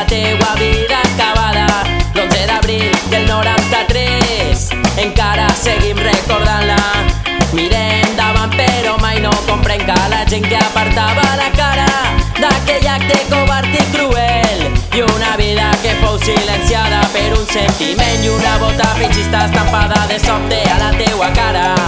la teua vida acabada. L'11 d'abril del 93 encara seguim recordant-la. Mirem davant però mai no comprenc que la gent que apartava la cara d'aquell acte covard i cruel i una vida que fou silenciada per un sentiment i una bota feixista estampada de sobte a la teua cara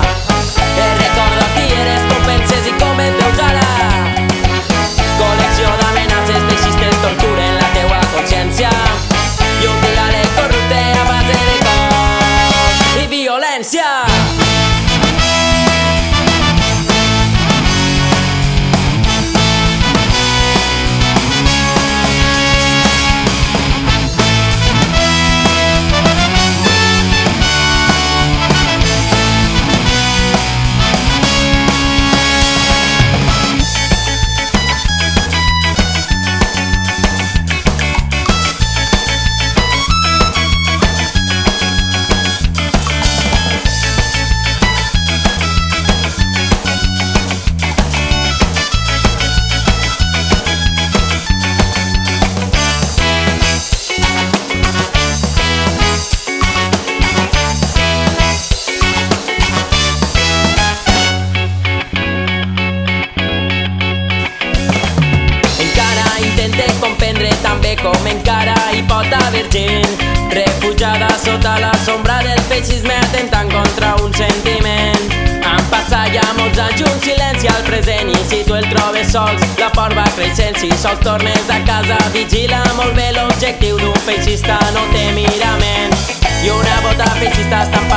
com encara hi pot haver gent refugiada sota la sombra del feixisme atentant contra un sentiment. Han passat ja molts anys un silenci al present i si tu el trobes sols la por va creixent si sols tornes a casa vigila molt bé l'objectiu d'un feixista no té mirament i una bota feixista estampada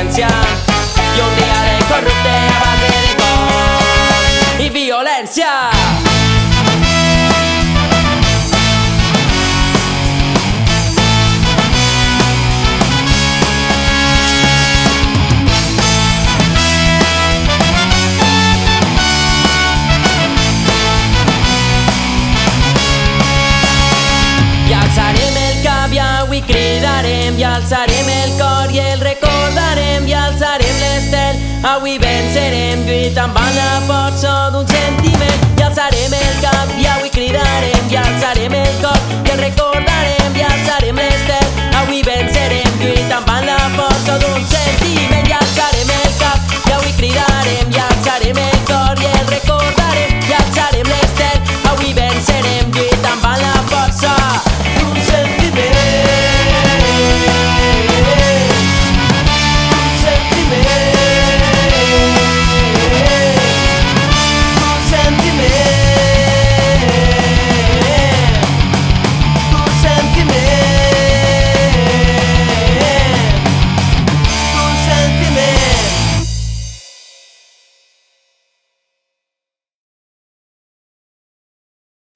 consciència i un diàleg corrupte a base de cops i violència. I alçarem el cap i avui cridarem i alçarem l'estel avui vencerem lluitant amb la força d'un sentiment i alçarem